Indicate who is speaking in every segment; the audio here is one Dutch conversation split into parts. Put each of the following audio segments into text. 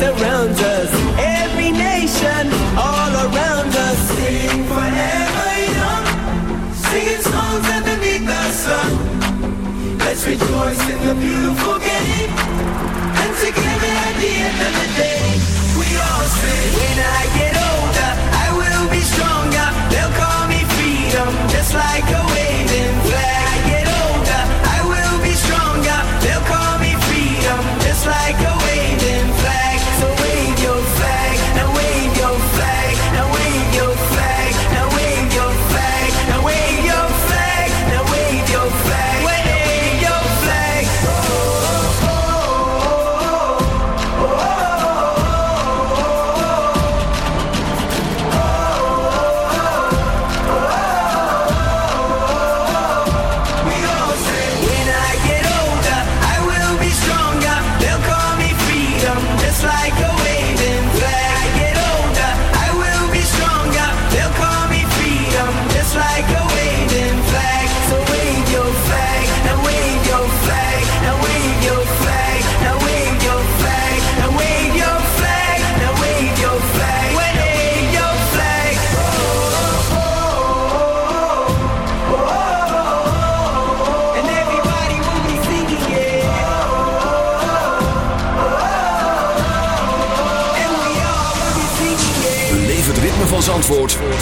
Speaker 1: surrounds us. Every nation all around us. Sing forever young, singing songs underneath the sun. Let's rejoice in the beautiful game. And together at the end of the day, we all sing. When I get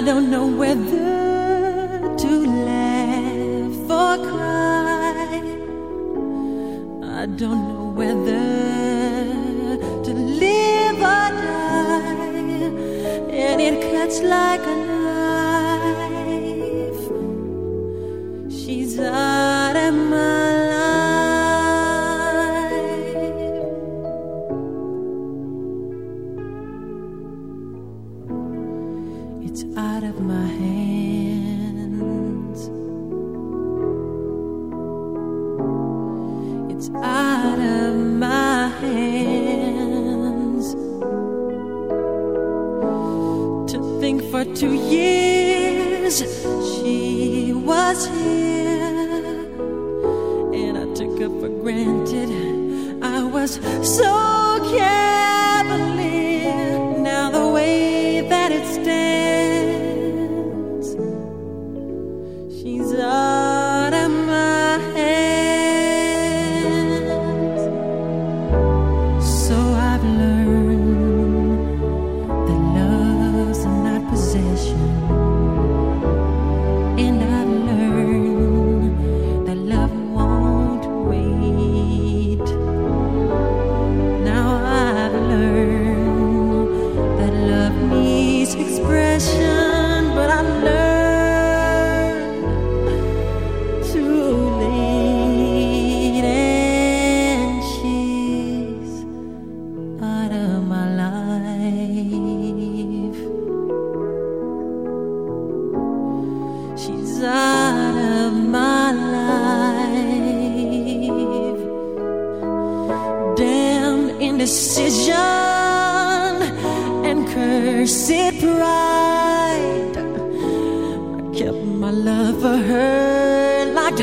Speaker 1: I don't know whether to laugh or cry. I don't know whether to live or die. And it cuts like a indecision and
Speaker 2: cursed pride. I kept my love for her locked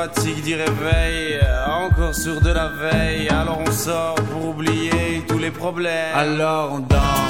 Speaker 2: fatigue dit réveil, encore sur de la veille, alors on sort pour oublier tous les problèmes. Alors on danse.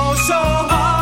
Speaker 3: oh so hard.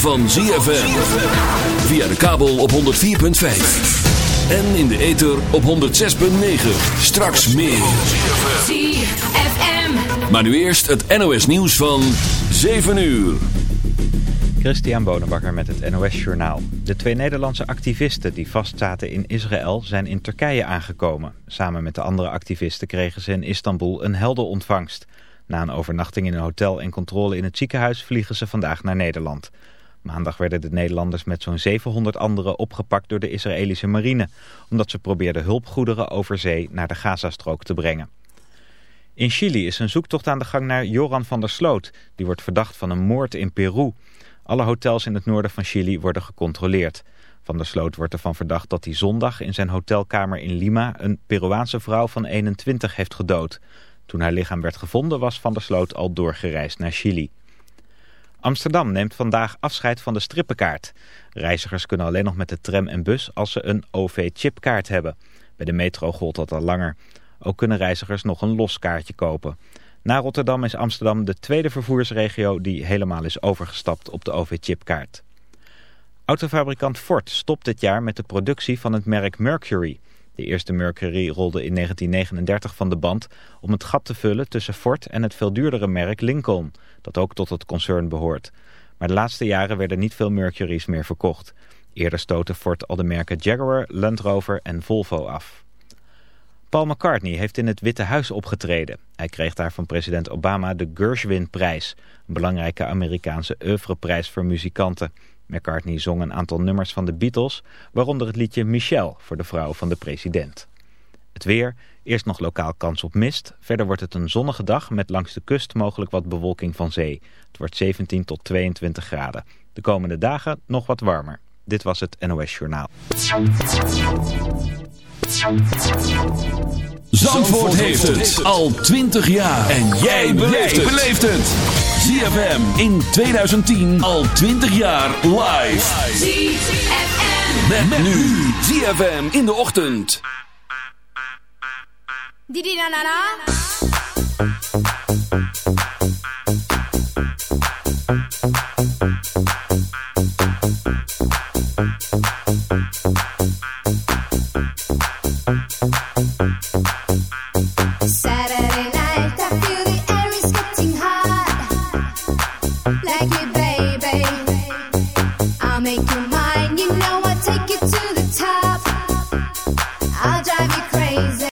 Speaker 4: van ZFM. Via de kabel op 104.5. En in de ether op 106.9. Straks meer.
Speaker 5: ZFM.
Speaker 4: Maar nu eerst het NOS nieuws van 7 uur.
Speaker 6: Christian Bonenbakker met het NOS Journaal. De twee Nederlandse activisten die vastzaten in Israël zijn in Turkije aangekomen. Samen met de andere activisten kregen ze in Istanbul een helder ontvangst. Na een overnachting in een hotel en controle in het ziekenhuis vliegen ze vandaag naar Nederland. Maandag werden de Nederlanders met zo'n 700 anderen opgepakt door de Israëlische marine, omdat ze probeerden hulpgoederen over zee naar de Gazastrook te brengen. In Chili is een zoektocht aan de gang naar Joran van der Sloot. Die wordt verdacht van een moord in Peru. Alle hotels in het noorden van Chili worden gecontroleerd. Van der Sloot wordt ervan verdacht dat hij zondag in zijn hotelkamer in Lima... een Peruaanse vrouw van 21 heeft gedood. Toen haar lichaam werd gevonden was Van der Sloot al doorgereisd naar Chili. Amsterdam neemt vandaag afscheid van de strippenkaart. Reizigers kunnen alleen nog met de tram en bus als ze een OV-chipkaart hebben. Bij de metro gold dat al langer. Ook kunnen reizigers nog een los kaartje kopen. Na Rotterdam is Amsterdam de tweede vervoersregio die helemaal is overgestapt op de OV-chipkaart. Autofabrikant Ford stopt dit jaar met de productie van het merk Mercury. De eerste Mercury rolde in 1939 van de band om het gat te vullen tussen Ford en het veel duurdere merk Lincoln, dat ook tot het concern behoort. Maar de laatste jaren werden niet veel Mercury's meer verkocht. Eerder stoten Ford al de merken Jaguar, Land Rover en Volvo af. Paul McCartney heeft in het Witte Huis opgetreden. Hij kreeg daar van president Obama de Gershwin-prijs, een belangrijke Amerikaanse oeuvreprijs voor muzikanten. McCartney zong een aantal nummers van de Beatles, waaronder het liedje Michelle voor de vrouw van de president. Het weer, eerst nog lokaal kans op mist. Verder wordt het een zonnige dag met langs de kust mogelijk wat bewolking van zee. Het wordt 17 tot 22 graden. De komende dagen nog wat warmer. Dit was het NOS Journaal.
Speaker 4: Zandvoort heeft het al 20 jaar. En jij beleeft het. ZFM in 2010 al 20 jaar live.
Speaker 7: ZFM.
Speaker 4: Met, nu ZFM in de ochtend.
Speaker 7: Didi na na na.
Speaker 8: Thank